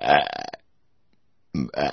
Uh, uh,